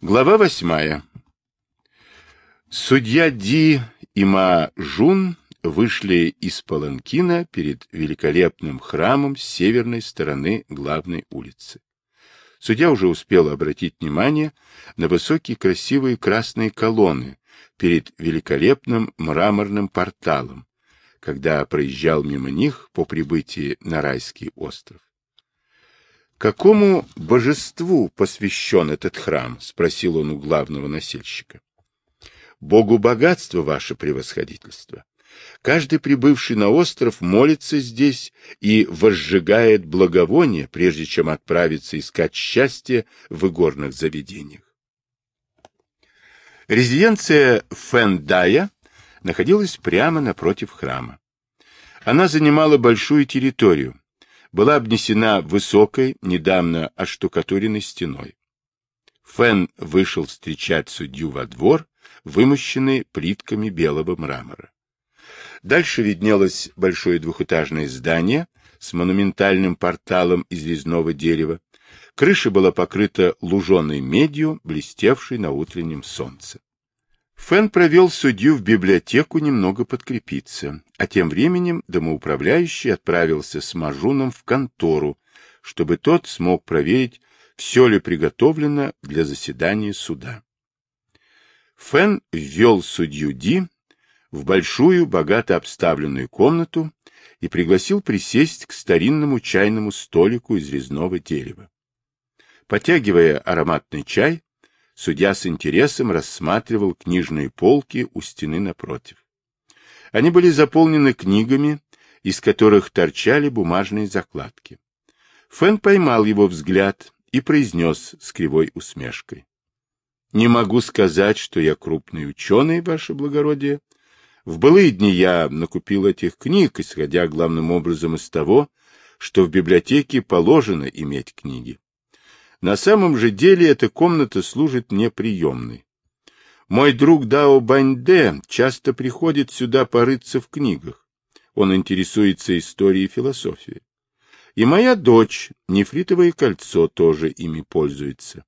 Глава восьмая. Судья Ди и Ма Жун вышли из Паланкина перед великолепным храмом с северной стороны главной улицы. Судья уже успел обратить внимание на высокие красивые красные колонны перед великолепным мраморным порталом, когда проезжал мимо них по прибытии на райский остров. «Какому божеству посвящен этот храм?» — спросил он у главного носильщика. «Богу богатства, ваше превосходительство. Каждый прибывший на остров молится здесь и возжигает благовоние, прежде чем отправиться искать счастье в игорных заведениях. Резиденция Фэндая находилась прямо напротив храма. Она занимала большую территорию, была обнесена высокой, недавно оштукатуренной стеной. Фэн вышел встречать судью во двор, вымощенный плитками белого мрамора. Дальше виднелось большое двухэтажное здание с монументальным порталом из резного дерева. Крыша была покрыта луженой медью, блестевшей на утреннем солнце. Фэн провел судью в библиотеку немного подкрепиться, а тем временем домоуправляющий отправился с Мажуном в контору, чтобы тот смог проверить, все ли приготовлено для заседания суда. Фэн ввел судью Ди в большую, богато обставленную комнату и пригласил присесть к старинному чайному столику из резного дерева. Потягивая ароматный чай, Судья с интересом рассматривал книжные полки у стены напротив. Они были заполнены книгами, из которых торчали бумажные закладки. Фэн поймал его взгляд и произнес с кривой усмешкой. — Не могу сказать, что я крупный ученый, ваше благородие. В былые дни я накупил этих книг, исходя главным образом из того, что в библиотеке положено иметь книги. На самом же деле эта комната служит мне приемной. Мой друг Дао Баньде часто приходит сюда порыться в книгах. Он интересуется историей и философией. И моя дочь, нефритовое кольцо, тоже ими пользуется.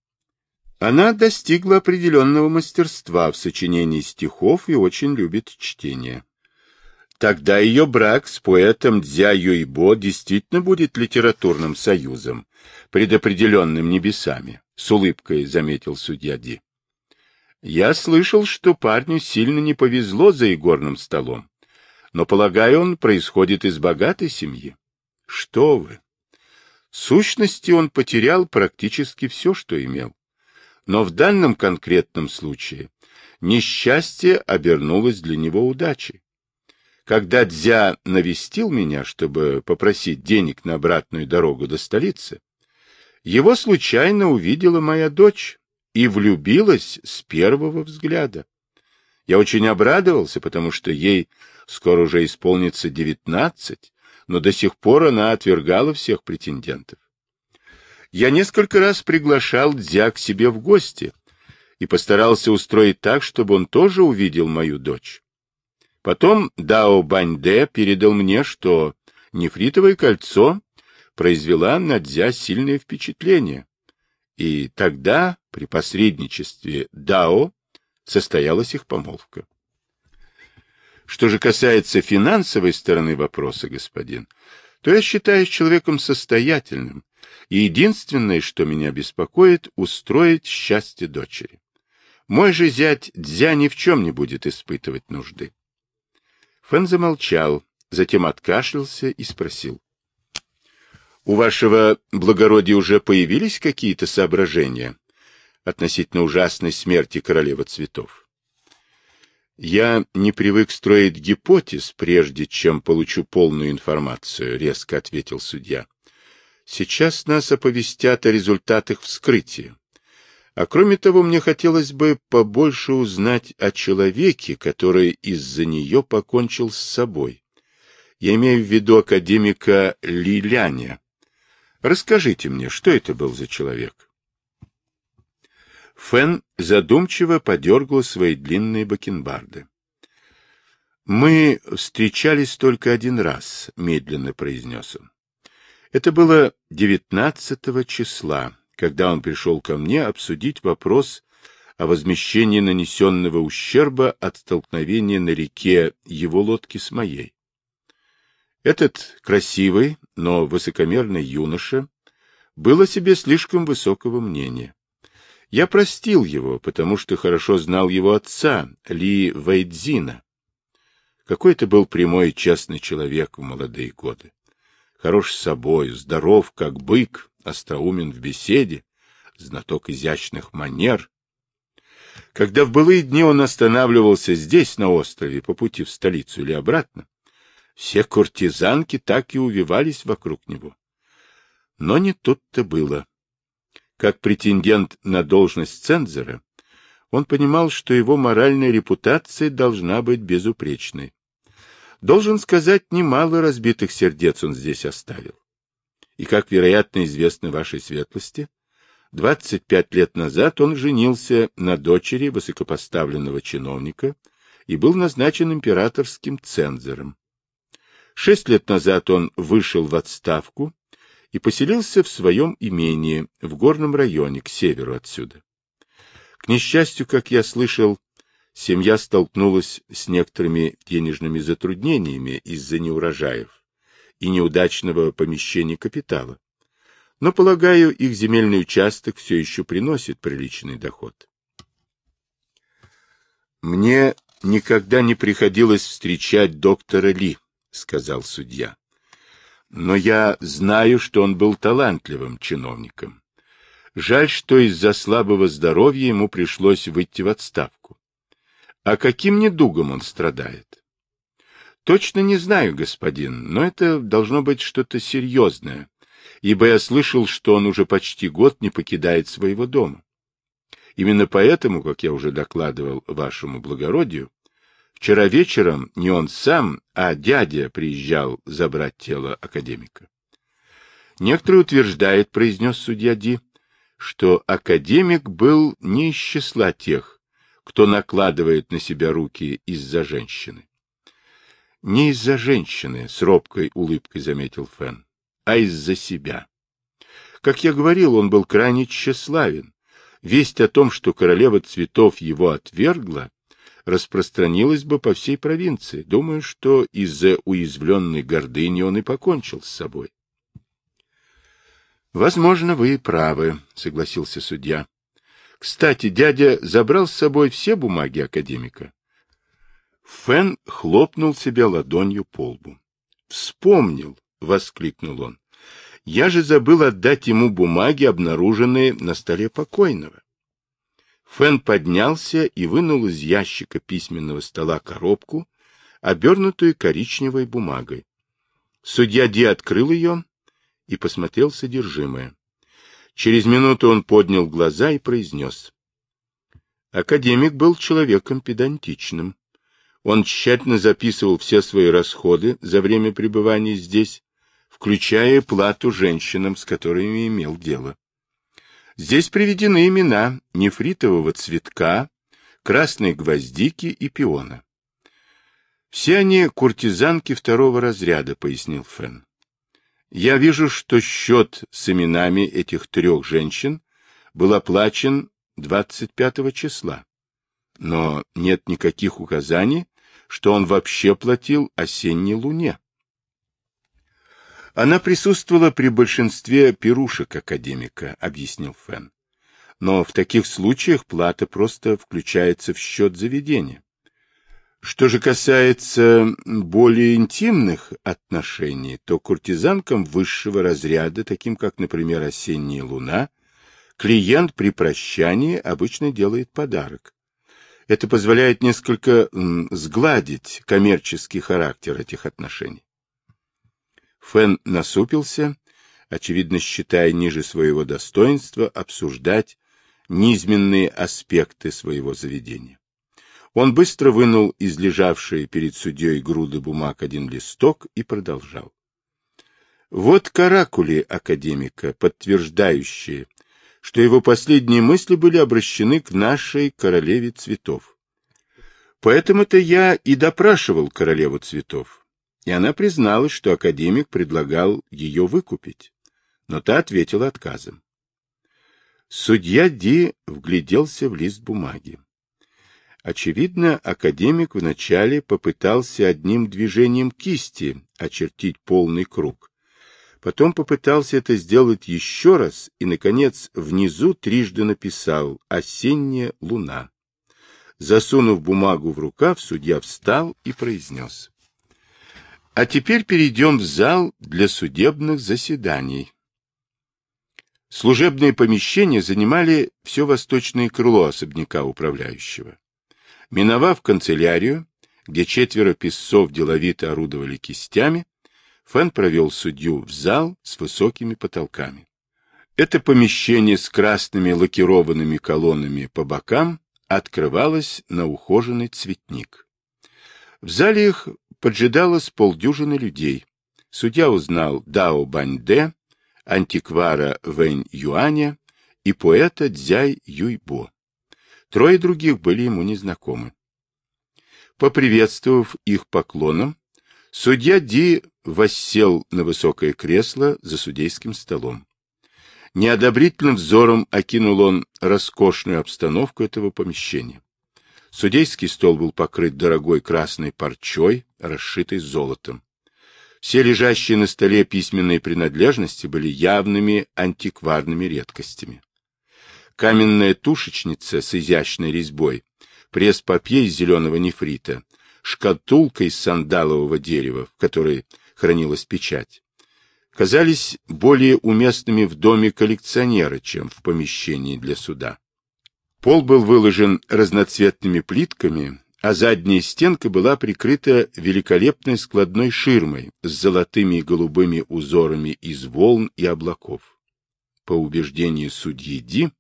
Она достигла определенного мастерства в сочинении стихов и очень любит чтение. Тогда ее брак с поэтом Дзя Юйбо действительно будет литературным союзом, предопределенным небесами, — с улыбкой заметил судья Ди. Я слышал, что парню сильно не повезло за игорным столом, но, полагаю, он происходит из богатой семьи. Что вы! В сущности, он потерял практически все, что имел. Но в данном конкретном случае несчастье обернулось для него удачей. Когда Дзя навестил меня, чтобы попросить денег на обратную дорогу до столицы, его случайно увидела моя дочь и влюбилась с первого взгляда. Я очень обрадовался, потому что ей скоро уже исполнится девятнадцать, но до сих пор она отвергала всех претендентов. Я несколько раз приглашал Дзя к себе в гости и постарался устроить так, чтобы он тоже увидел мою дочь. Потом Дао Баньде передал мне, что нефритовое кольцо произвела на Дзя сильное впечатление. И тогда, при посредничестве Дао, состоялась их помолвка. Что же касается финансовой стороны вопроса, господин, то я считаюсь человеком состоятельным, и единственное, что меня беспокоит, устроить счастье дочери. Мой же зять Дзя ни в чем не будет испытывать нужды. Фэн замолчал, затем откашлялся и спросил. — У вашего благородия уже появились какие-то соображения относительно ужасной смерти королевы цветов? — Я не привык строить гипотез, прежде чем получу полную информацию, — резко ответил судья. — Сейчас нас оповестят о результатах вскрытия. А кроме того, мне хотелось бы побольше узнать о человеке, который из-за нее покончил с собой. Я имею в виду академика Лиляня. Расскажите мне, что это был за человек? Фэн задумчиво подергал свои длинные бакенбарды. «Мы встречались только один раз», — медленно произнес он. «Это было девятнадцатого числа, когда он пришел ко мне обсудить вопрос о возмещении нанесенного ущерба от столкновения на реке его лодки с моей. Этот красивый, но высокомерный юноша был о себе слишком высокого мнения. Я простил его, потому что хорошо знал его отца, Ли Вейдзина. Какой это был прямой и честный человек в молодые годы. Хорош собой, здоров, как бык, остроумен в беседе, знаток изящных манер. Когда в былые дни он останавливался здесь, на острове, по пути в столицу или обратно, все куртизанки так и увивались вокруг него. Но не тут-то было. Как претендент на должность цензора, он понимал, что его моральная репутация должна быть безупречной. Должен сказать, немало разбитых сердец он здесь оставил. И, как, вероятно, известно вашей светлости, 25 лет назад он женился на дочери высокопоставленного чиновника и был назначен императорским цензором. Шесть лет назад он вышел в отставку и поселился в своем имении в горном районе, к северу отсюда. К несчастью, как я слышал, семья столкнулась с некоторыми денежными затруднениями из-за неурожаев и неудачного помещения капитала. Но, полагаю, их земельный участок все еще приносит приличный доход. Мне никогда не приходилось встречать доктора Ли, — сказал судья. Но я знаю, что он был талантливым чиновником. Жаль, что из-за слабого здоровья ему пришлось выйти в отставку. А каким недугом он страдает? Точно не знаю, господин, но это должно быть что-то серьезное, ибо я слышал, что он уже почти год не покидает своего дома. Именно поэтому, как я уже докладывал вашему благородию, Вчера вечером не он сам, а дядя приезжал забрать тело академика. Некоторые утверждают, произнес судья Ди, что академик был не из числа тех, кто накладывает на себя руки из-за женщины. Не из-за женщины, с робкой улыбкой заметил Фен, а из-за себя. Как я говорил, он был крайне тщеславен. Весть о том, что королева цветов его отвергла, распространилось бы по всей провинции. Думаю, что из-за уязвленной гордыни он и покончил с собой. — Возможно, вы и правы, — согласился судья. — Кстати, дядя забрал с собой все бумаги академика. Фен хлопнул себя ладонью по лбу. — Вспомнил, — воскликнул он. — Я же забыл отдать ему бумаги, обнаруженные на столе покойного. Фэн поднялся и вынул из ящика письменного стола коробку, обернутую коричневой бумагой. Судья Ди открыл ее и посмотрел содержимое. Через минуту он поднял глаза и произнес. Академик был человеком педантичным. Он тщательно записывал все свои расходы за время пребывания здесь, включая плату женщинам, с которыми имел дело. Здесь приведены имена нефритового цветка, красной гвоздики и пиона. Все они куртизанки второго разряда, пояснил Фен. Я вижу, что счет с именами этих трех женщин был оплачен 25 числа. Но нет никаких указаний, что он вообще платил осенней луне. Она присутствовала при большинстве пирушек академика, объяснил Фен. Но в таких случаях плата просто включается в счет заведения. Что же касается более интимных отношений, то куртизанкам высшего разряда, таким как, например, осенняя луна, клиент при прощании обычно делает подарок. Это позволяет несколько сгладить коммерческий характер этих отношений. Фэн насупился, очевидно считая ниже своего достоинства обсуждать низменные аспекты своего заведения. Он быстро вынул из лежавшей перед судьей груды бумаг один листок и продолжал. Вот каракули академика, подтверждающие, что его последние мысли были обращены к нашей королеве цветов. Поэтому-то я и допрашивал королеву цветов и она призналась, что академик предлагал ее выкупить, но та ответила отказом. Судья Ди вгляделся в лист бумаги. Очевидно, академик вначале попытался одним движением кисти очертить полный круг. Потом попытался это сделать еще раз и, наконец, внизу трижды написал «Осенняя луна». Засунув бумагу в рукав, судья встал и произнес. А теперь перейдем в зал для судебных заседаний. Служебные помещения занимали все восточное крыло особняка управляющего. Миновав канцелярию, где четверо писцов деловито орудовали кистями, Фэн провел судью в зал с высокими потолками. Это помещение с красными лакированными колоннами по бокам открывалось на ухоженный цветник. В зале их поджидало с полдюжины людей. Судья узнал Дао Баньде, антиквара Вэнь Юаня и поэта Дзяй Юйбо. Трое других были ему незнакомы. Поприветствовав их поклоном, судья Ди воссел на высокое кресло за судейским столом. Неодобрительным взором окинул он роскошную обстановку этого помещения. Судейский стол был покрыт дорогой красной парчой, расшитой золотом. Все лежащие на столе письменные принадлежности были явными антикварными редкостями. Каменная тушечница с изящной резьбой, пресс-папье из зеленого нефрита, шкатулка из сандалового дерева, в которой хранилась печать, казались более уместными в доме коллекционера, чем в помещении для суда. Пол был выложен разноцветными плитками, а задняя стенка была прикрыта великолепной складной ширмой с золотыми и голубыми узорами из волн и облаков. По убеждению судьи Ди,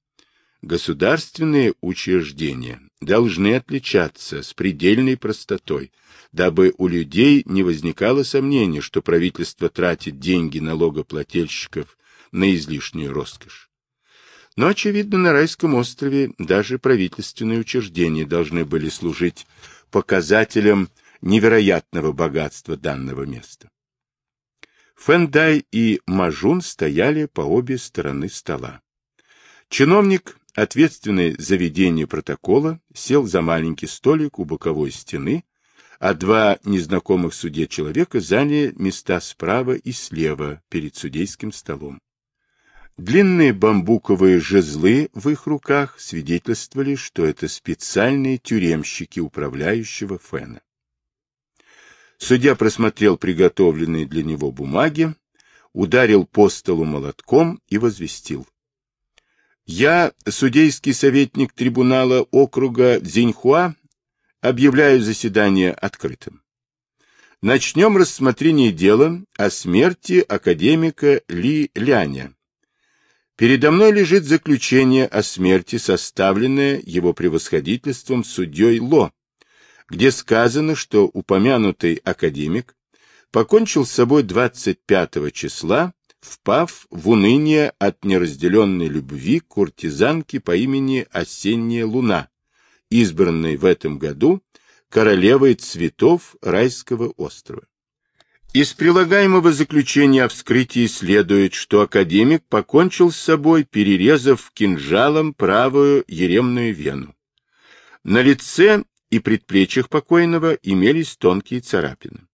государственные учреждения должны отличаться с предельной простотой, дабы у людей не возникало сомнения, что правительство тратит деньги налогоплательщиков на излишнюю роскошь. Но, очевидно, на райском острове даже правительственные учреждения должны были служить показателем невероятного богатства данного места. Фэндай и Мажун стояли по обе стороны стола. Чиновник, ответственный за ведение протокола, сел за маленький столик у боковой стены, а два незнакомых суде человека заняли места справа и слева перед судейским столом. Длинные бамбуковые жезлы в их руках свидетельствовали, что это специальные тюремщики управляющего Фена. Судья просмотрел приготовленные для него бумаги, ударил по столу молотком и возвестил. «Я, судейский советник трибунала округа Зиньхуа, объявляю заседание открытым. Начнем рассмотрение дела о смерти академика Ли Ляня, Передо мной лежит заключение о смерти, составленное его превосходительством судьей Ло, где сказано, что упомянутый академик покончил с собой 25 числа, впав в уныние от неразделенной любви к куртизанке по имени Осенняя Луна, избранной в этом году королевой цветов райского острова. Из прилагаемого заключения о вскрытии следует, что академик покончил с собой, перерезав кинжалом правую еремную вену. На лице и предплечьях покойного имелись тонкие царапины.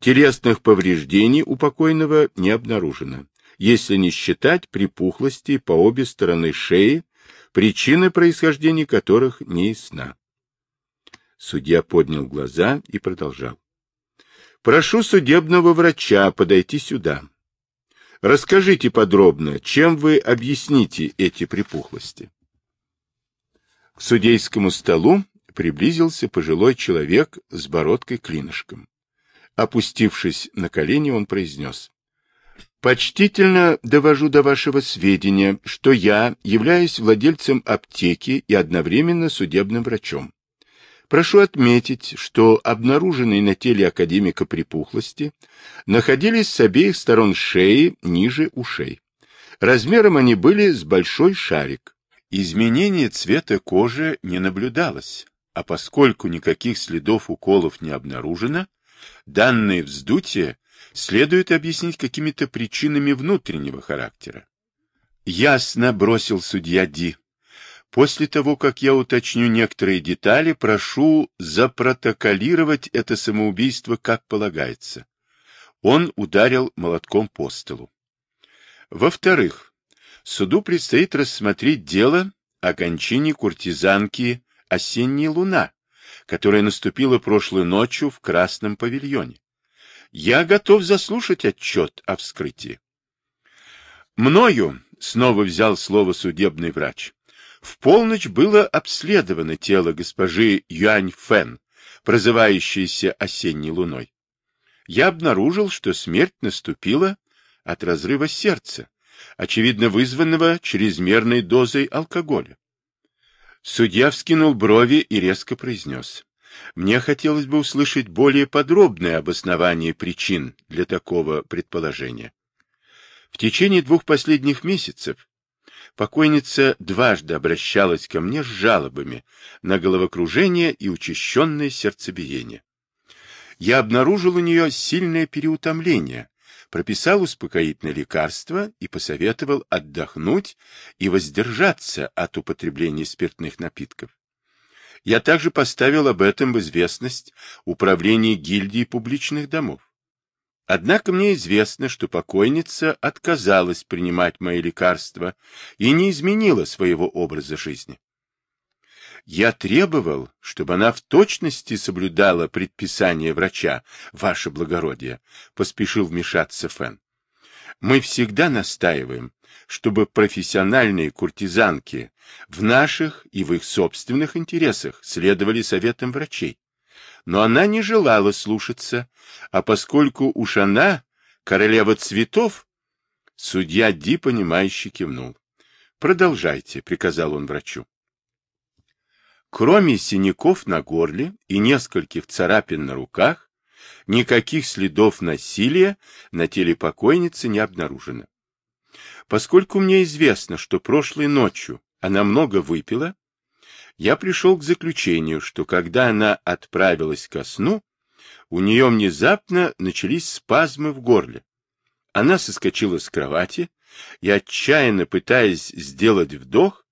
Телесных повреждений у покойного не обнаружено, если не считать припухлости по обе стороны шеи, причины происхождения которых не ясна. Судья поднял глаза и продолжал. Прошу судебного врача подойти сюда. Расскажите подробно, чем вы объясните эти припухлости. К судейскому столу приблизился пожилой человек с бородкой-клинышком. Опустившись на колени, он произнес. «Почтительно довожу до вашего сведения, что я являюсь владельцем аптеки и одновременно судебным врачом. Прошу отметить, что обнаруженные на теле академика припухлости находились с обеих сторон шеи ниже ушей. Размером они были с большой шарик. Изменение цвета кожи не наблюдалось, а поскольку никаких следов уколов не обнаружено, данное вздутие следует объяснить какими-то причинами внутреннего характера. Ясно бросил судья Ди. После того, как я уточню некоторые детали, прошу запротоколировать это самоубийство как полагается. Он ударил молотком по столу. Во-вторых, суду предстоит рассмотреть дело о кончине куртизанки «Осенняя луна», которая наступила прошлой ночью в Красном павильоне. Я готов заслушать отчет о вскрытии. Мною, снова взял слово судебный врач, в полночь было обследовано тело госпожи Юань Фэн, прозывающейся осенней луной. Я обнаружил, что смерть наступила от разрыва сердца, очевидно вызванного чрезмерной дозой алкоголя. Судья вскинул брови и резко произнес. Мне хотелось бы услышать более подробное обоснование причин для такого предположения. В течение двух последних месяцев покойница дважды обращалась ко мне с жалобами на головокружение и учащенное сердцебиение. Я обнаружил у нее сильное переутомление, прописал успокоительное лекарство и посоветовал отдохнуть и воздержаться от употребления спиртных напитков. Я также поставил об этом в известность Управление гильдии публичных домов. Однако мне известно, что покойница отказалась принимать мои лекарства и не изменила своего образа жизни. Я требовал, чтобы она в точности соблюдала предписание врача, ваше благородие, — поспешил вмешаться Фэн. Мы всегда настаиваем, чтобы профессиональные куртизанки в наших и в их собственных интересах следовали советам врачей. Но она не желала слушаться, а поскольку уж она королева цветов, судья Ди, понимающе кивнул. «Продолжайте», — приказал он врачу. Кроме синяков на горле и нескольких царапин на руках, никаких следов насилия на теле покойницы не обнаружено. Поскольку мне известно, что прошлой ночью она много выпила, я пришел к заключению, что когда она отправилась ко сну, у нее внезапно начались спазмы в горле. Она соскочила с кровати и, отчаянно пытаясь сделать вдох,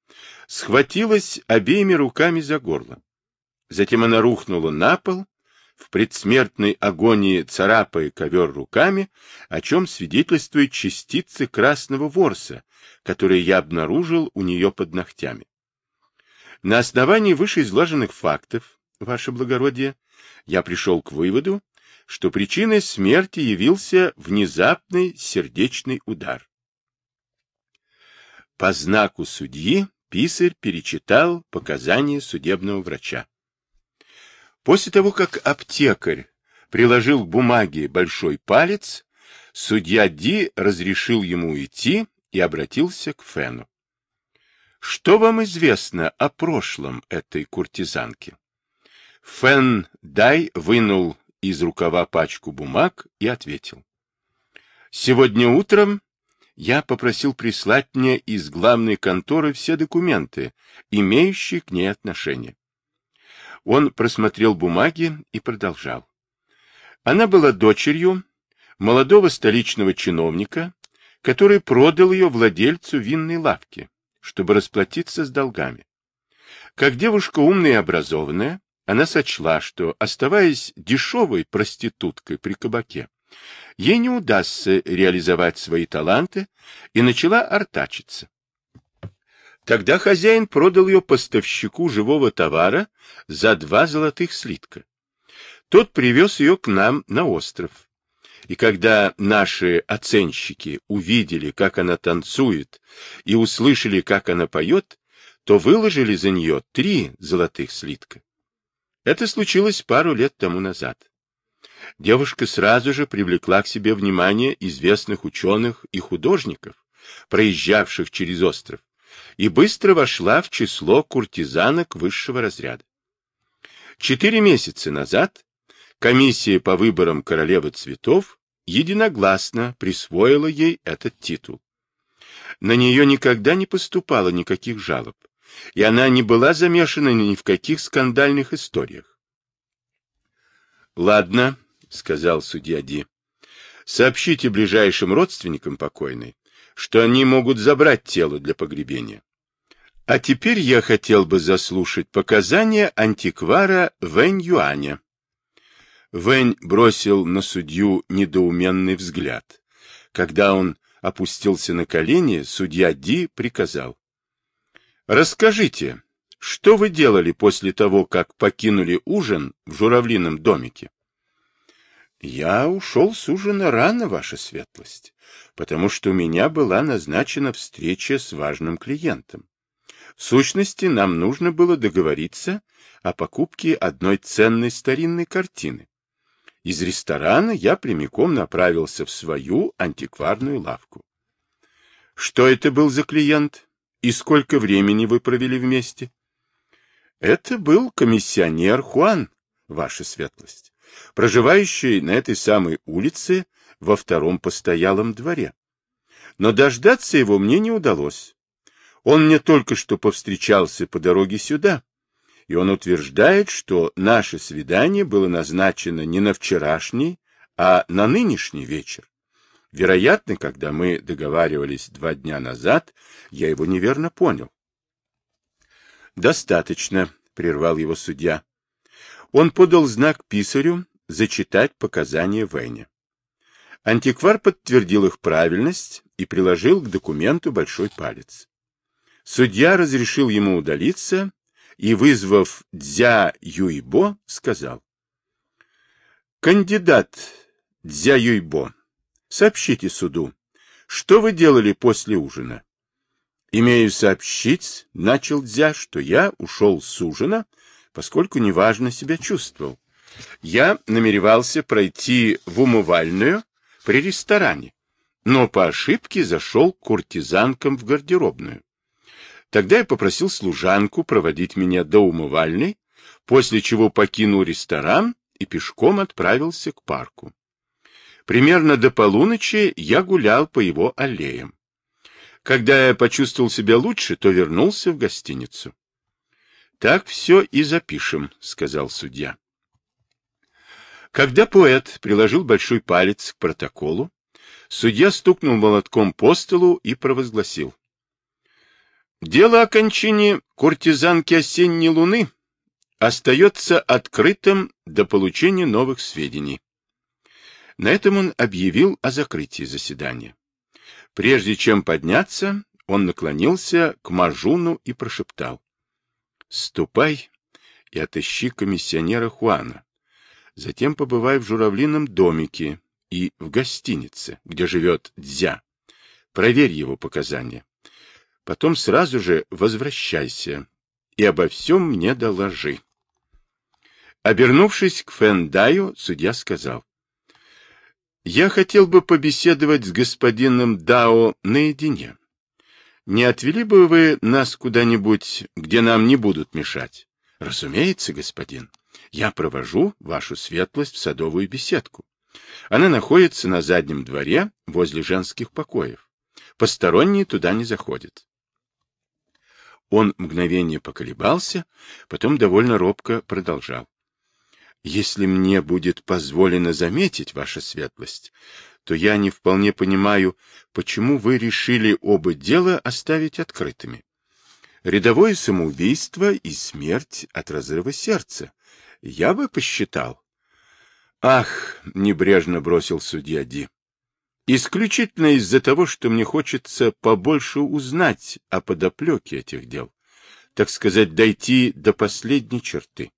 схватилась обеими руками за горло. Затем она рухнула на пол, в предсмертной агонии царапая ковер руками, о чем свидетельствуют частицы красного ворса, которые я обнаружил у нее под ногтями. На основании вышеизложенных фактов, ваше благородие, я пришел к выводу, что причиной смерти явился внезапный сердечный удар. По знаку судьи Писарь перечитал показания судебного врача. После того, как аптекарь приложил к бумаге большой палец, судья Ди разрешил ему уйти и обратился к Фену. Что вам известно о прошлом этой куртизанки? Фен Дай вынул из рукава пачку бумаг и ответил. Сегодня утром я попросил прислать мне из главной конторы все документы, имеющие к ней отношение. Он просмотрел бумаги и продолжал. Она была дочерью молодого столичного чиновника, который продал ее владельцу винной лавки, чтобы расплатиться с долгами. Как девушка умная и образованная, она сочла, что, оставаясь дешевой проституткой при кабаке, ей не удастся реализовать свои таланты, и начала артачиться. Тогда хозяин продал ее поставщику живого товара за два золотых слитка. Тот привез ее к нам на остров. И когда наши оценщики увидели, как она танцует, и услышали, как она поет, то выложили за нее три золотых слитка. Это случилось пару лет тому назад девушка сразу же привлекла к себе внимание известных ученых и художников, проезжавших через остров, и быстро вошла в число куртизанок высшего разряда. Четыре месяца назад комиссия по выборам королевы цветов единогласно присвоила ей этот титул. На нее никогда не поступало никаких жалоб, и она не была замешана ни в каких скандальных историях. Ладно, — сказал судья Ди. — Сообщите ближайшим родственникам покойной, что они могут забрать тело для погребения. А теперь я хотел бы заслушать показания антиквара Вэнь Юаня. Вэнь бросил на судью недоуменный взгляд. Когда он опустился на колени, судья Ди приказал. «Расскажите, что вы делали после того, как покинули ужин в журавлином домике?» «Я ушел с ужина рано, ваша светлость, потому что у меня была назначена встреча с важным клиентом. В сущности, нам нужно было договориться о покупке одной ценной старинной картины. Из ресторана я прямиком направился в свою антикварную лавку. Что это был за клиент? И сколько времени вы провели вместе? Это был комиссионер Хуан, ваша светлость, проживающий на этой самой улице во втором постоялом дворе. Но дождаться его мне не удалось. Он мне только что повстречался по дороге сюда, и он утверждает, что наше свидание было назначено не на вчерашний, а на нынешний вечер. Вероятно, когда мы договаривались два дня назад, я его неверно понял. «Достаточно», — прервал его судья. Он подал знак писарю зачитать показания Вене. Антиквар подтвердил их правильность и приложил к документу большой палец. Судья разрешил ему удалиться и, вызвав Дзя Юйбо, сказал. «Кандидат Дзя Юйбо, Сообщите суду, что вы делали после ужина? Имею сообщить, начал Дзя, что я ушел с ужина, поскольку неважно себя чувствовал. Я намеревался пройти в умывальную при ресторане, но по ошибке зашел к куртизанкам в гардеробную. Тогда я попросил служанку проводить меня до умывальной, после чего покинул ресторан и пешком отправился к парку. Примерно до полуночи я гулял по его аллеям. Когда я почувствовал себя лучше, то вернулся в гостиницу. — Так все и запишем, — сказал судья. Когда поэт приложил большой палец к протоколу, судья стукнул молотком по столу и провозгласил. Дело о кончине куртизанки осенней луны остается открытым до получения новых сведений. На этом он объявил о закрытии заседания. Прежде чем подняться, он наклонился к Мажуну и прошептал. — Ступай и отыщи комиссионера Хуана. Затем побывай в журавлином домике и в гостинице, где живет Дзя. Проверь его показания. Потом сразу же возвращайся и обо всем мне доложи. Обернувшись к Фэндаю, судья сказал. Я хотел бы побеседовать с господином Дао наедине. Не отвели бы вы нас куда-нибудь, где нам не будут мешать? Разумеется, господин. Я провожу вашу светлость в садовую беседку. Она находится на заднем дворе, возле женских покоев. Посторонние туда не заходят. Он мгновение поколебался, потом довольно робко продолжал. Если мне будет позволено заметить, ваша светлость, то я не вполне понимаю, почему вы решили оба дела оставить открытыми. Рядовое самоубийство и смерть от разрыва сердца. Я бы посчитал. Ах, небрежно бросил судья Ди. Исключительно из-за того, что мне хочется побольше узнать о подоплеке этих дел. Так сказать, дойти до последней черты.